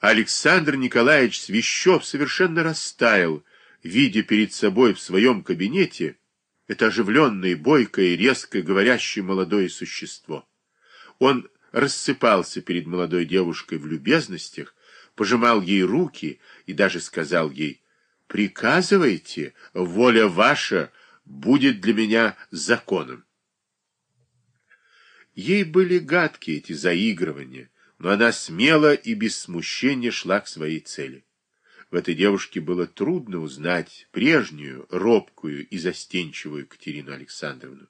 Александр Николаевич Свящев совершенно растаял, видя перед собой в своем кабинете это оживленное, бойкое, резко говорящее молодое существо. Он рассыпался перед молодой девушкой в любезностях, пожимал ей руки и даже сказал ей «Приказывайте, воля ваша будет для меня законом». Ей были гадки эти заигрывания, но она смело и без смущения шла к своей цели. В этой девушке было трудно узнать прежнюю, робкую и застенчивую Катерину Александровну.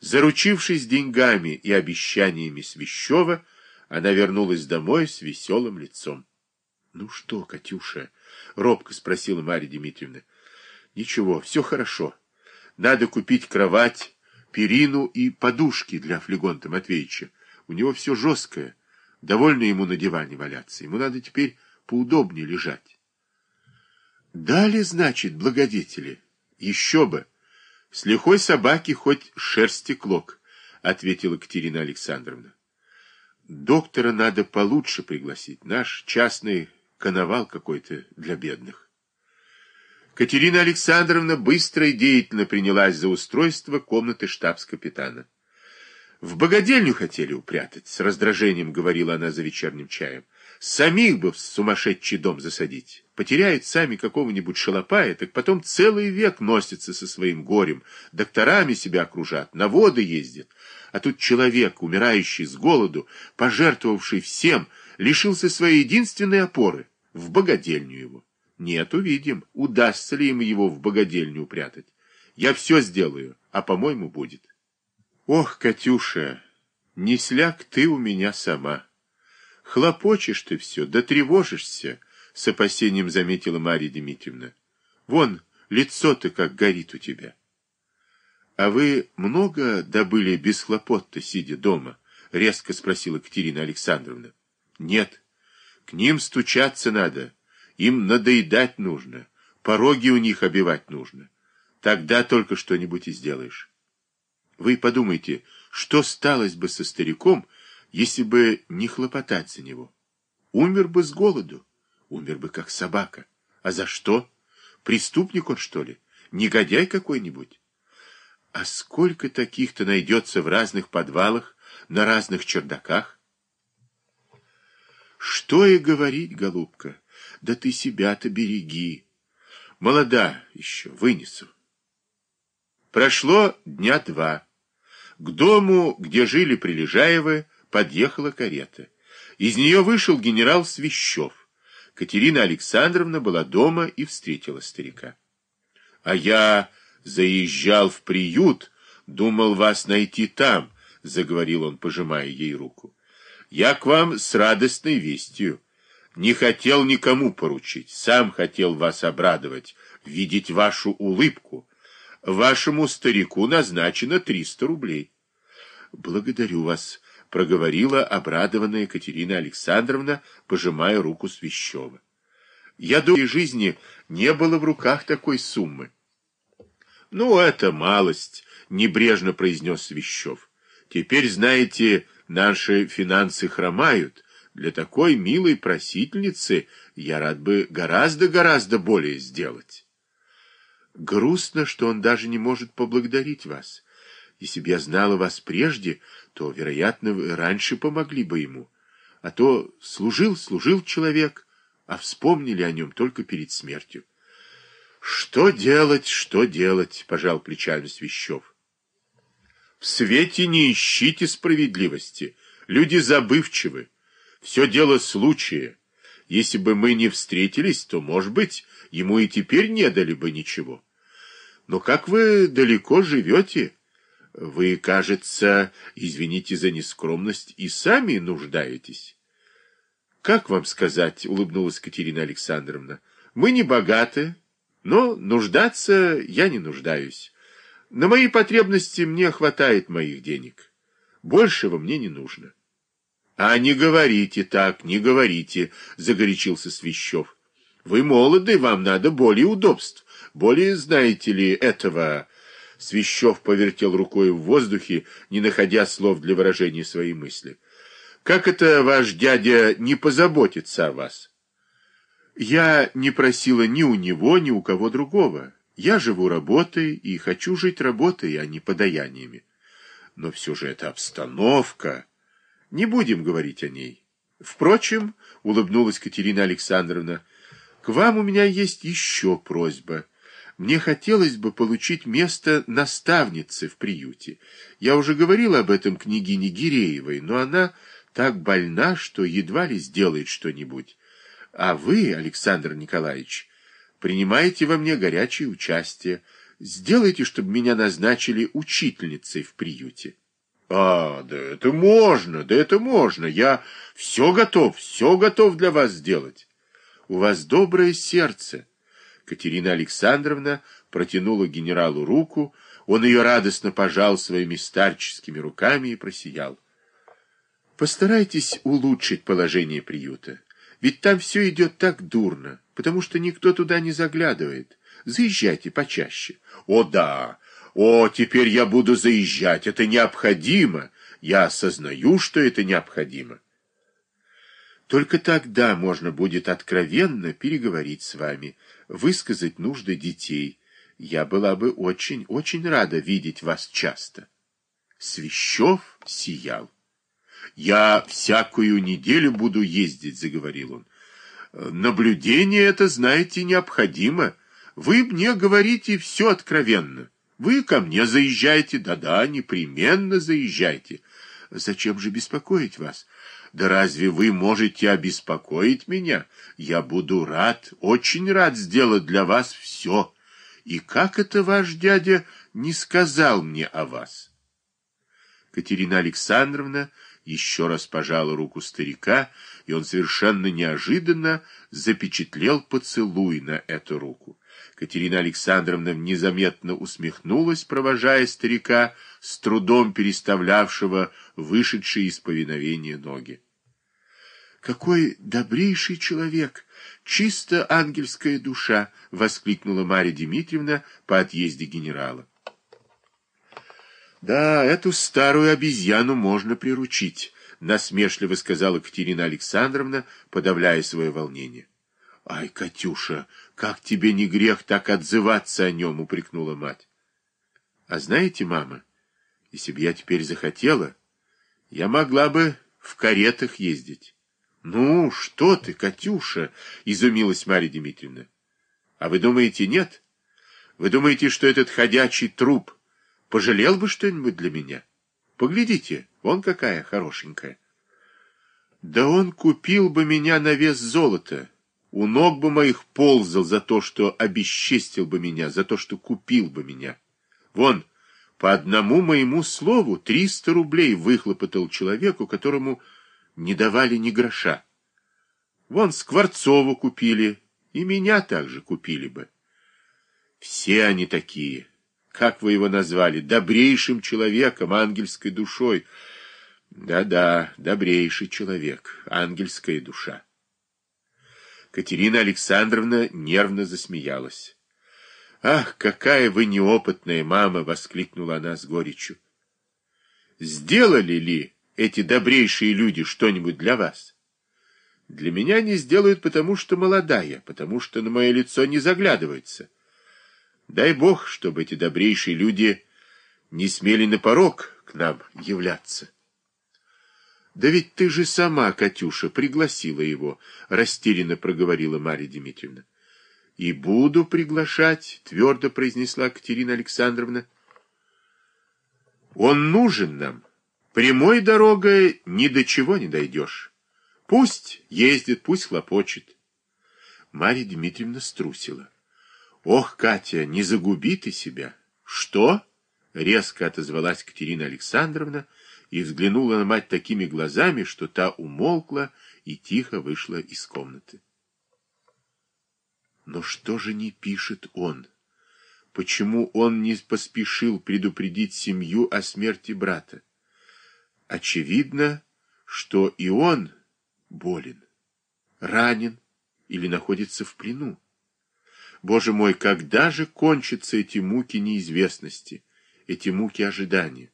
Заручившись деньгами и обещаниями Свящева, она вернулась домой с веселым лицом. — Ну что, Катюша? — робко спросила Марья Дмитриевна. — Ничего, все хорошо. Надо купить кровать, перину и подушки для Флегонта Матвеевича. У него все жесткое. Довольно ему на диване валяться. Ему надо теперь поудобнее лежать. Дали, значит, благодетели. Еще бы. С лихой собаки хоть шерсти клок, ответила Катерина Александровна. Доктора надо получше пригласить. Наш частный коновал какой-то для бедных. Катерина Александровна быстро и деятельно принялась за устройство комнаты штабс-капитана. В богадельню хотели упрятать, с раздражением говорила она за вечерним чаем. Самих бы в сумасшедший дом засадить. Потеряют сами какого-нибудь шалопая, так потом целый век носятся со своим горем, докторами себя окружат, на воды ездят. А тут человек, умирающий с голоду, пожертвовавший всем, лишился своей единственной опоры — в богадельню его. Нет, увидим, удастся ли им его в богадельню упрятать. Я все сделаю, а по-моему будет. Ох, Катюша, не сляг ты у меня сама. Хлопочешь ты все, да тревожишься, с опасением заметила Марья Дмитриевна. Вон, лицо-то как горит у тебя. А вы много добыли без хлопот-то, сидя дома? Резко спросила Катерина Александровна. Нет, к ним стучаться надо, им надоедать нужно, пороги у них обивать нужно. Тогда только что-нибудь и сделаешь. Вы подумайте, что сталось бы со стариком, если бы не хлопотать за него? Умер бы с голоду, умер бы как собака. А за что? Преступник он, что ли? Негодяй какой-нибудь? А сколько таких-то найдется в разных подвалах, на разных чердаках? Что и говорить, голубка, да ты себя-то береги. Молода еще, вынесу. Прошло дня два. К дому, где жили Прилежаевы, подъехала карета. Из нее вышел генерал Свящев. Катерина Александровна была дома и встретила старика. — А я заезжал в приют, думал вас найти там, — заговорил он, пожимая ей руку. — Я к вам с радостной вестью. Не хотел никому поручить, сам хотел вас обрадовать, видеть вашу улыбку. Вашему старику назначено 300 рублей. Благодарю вас, проговорила обрадованная Екатерина Александровна, пожимая руку Свящева. Я думаю, жизни не было в руках такой суммы. Ну, это малость, небрежно произнес Свящев. Теперь, знаете, наши финансы хромают. Для такой милой просительницы я рад бы гораздо-гораздо более сделать. Грустно, что он даже не может поблагодарить вас. Если бы я знала вас прежде, то, вероятно, вы раньше помогли бы ему. А то служил, служил человек, а вспомнили о нем только перед смертью. Что делать, что делать, пожал плечами Свящев. В свете не ищите справедливости. Люди забывчивы. Все дело случая. Если бы мы не встретились, то, может быть, ему и теперь не дали бы ничего. Но как вы далеко живете? Вы, кажется, извините за нескромность, и сами нуждаетесь. Как вам сказать, улыбнулась Катерина Александровна, мы не богаты, но нуждаться я не нуждаюсь. На мои потребности мне хватает моих денег. Большего мне не нужно. А не говорите так, не говорите, загорячился Свящев. Вы молоды, вам надо более удобств. Более знаете ли этого...» Свящев повертел рукой в воздухе, не находя слов для выражения своей мысли. Как это ваш дядя не позаботится о вас? Я не просила ни у него, ни у кого другого. Я живу работой и хочу жить работой, а не подаяниями. Но все же это обстановка. Не будем говорить о ней. Впрочем, улыбнулась Катерина Александровна, к вам у меня есть еще просьба. Мне хотелось бы получить место наставницы в приюте. Я уже говорила об этом княгине Гиреевой, но она так больна, что едва ли сделает что-нибудь. А вы, Александр Николаевич, принимаете во мне горячее участие. Сделайте, чтобы меня назначили учительницей в приюте. А, да это можно, да это можно. Я все готов, все готов для вас сделать. У вас доброе сердце. Катерина Александровна протянула генералу руку, он ее радостно пожал своими старческими руками и просиял. Постарайтесь улучшить положение приюта, ведь там все идет так дурно, потому что никто туда не заглядывает. Заезжайте почаще. О да, о, теперь я буду заезжать, это необходимо. Я осознаю, что это необходимо. Только тогда можно будет откровенно переговорить с вами, высказать нужды детей. Я была бы очень, очень рада видеть вас часто. Свящев сиял. «Я всякую неделю буду ездить», — заговорил он. «Наблюдение это, знаете, необходимо. Вы мне говорите все откровенно. Вы ко мне заезжайте, да-да, непременно заезжайте. Зачем же беспокоить вас?» Да разве вы можете обеспокоить меня? Я буду рад, очень рад сделать для вас все. И как это ваш дядя не сказал мне о вас? Катерина Александровна еще раз пожала руку старика, и он совершенно неожиданно запечатлел поцелуй на эту руку. Катерина Александровна незаметно усмехнулась, провожая старика, с трудом переставлявшего вышедшие из повиновения ноги. «Какой добрейший человек! Чисто ангельская душа!» — воскликнула Марья Дмитриевна по отъезде генерала. «Да, эту старую обезьяну можно приручить», — насмешливо сказала Катерина Александровна, подавляя свое волнение. «Ай, Катюша, как тебе не грех так отзываться о нем?» — упрекнула мать. «А знаете, мама, если бы я теперь захотела, я могла бы в каретах ездить». «Ну, что ты, Катюша?» — изумилась Марья Дмитриевна. «А вы думаете, нет? Вы думаете, что этот ходячий труп пожалел бы что-нибудь для меня? Поглядите, он какая хорошенькая». «Да он купил бы меня на вес золота, у ног бы моих ползал за то, что обесчестил бы меня, за то, что купил бы меня. Вон, по одному моему слову триста рублей выхлопотал человеку, которому не давали ни гроша. Вон Скворцову купили, и меня также купили бы. Все они такие, как вы его назвали, добрейшим человеком, ангельской душой. Да-да, добрейший человек, ангельская душа. Катерина Александровна нервно засмеялась. «Ах, какая вы неопытная мама!» — воскликнула она с горечью. «Сделали ли эти добрейшие люди что-нибудь для вас? Для меня не сделают, потому что молодая, потому что на мое лицо не заглядывается. Дай Бог, чтобы эти добрейшие люди не смели на порог к нам являться». «Да ведь ты же сама, Катюша, пригласила его», — растерянно проговорила Марья Дмитриевна. «И буду приглашать», — твердо произнесла Катерина Александровна. «Он нужен нам. Прямой дорогой ни до чего не дойдешь. Пусть ездит, пусть хлопочет». Марья Дмитриевна струсила. «Ох, Катя, не загуби ты себя!» «Что?» — резко отозвалась Катерина Александровна, — и взглянула на мать такими глазами, что та умолкла и тихо вышла из комнаты. Но что же не пишет он? Почему он не поспешил предупредить семью о смерти брата? Очевидно, что и он болен, ранен или находится в плену. Боже мой, когда же кончатся эти муки неизвестности, эти муки ожидания?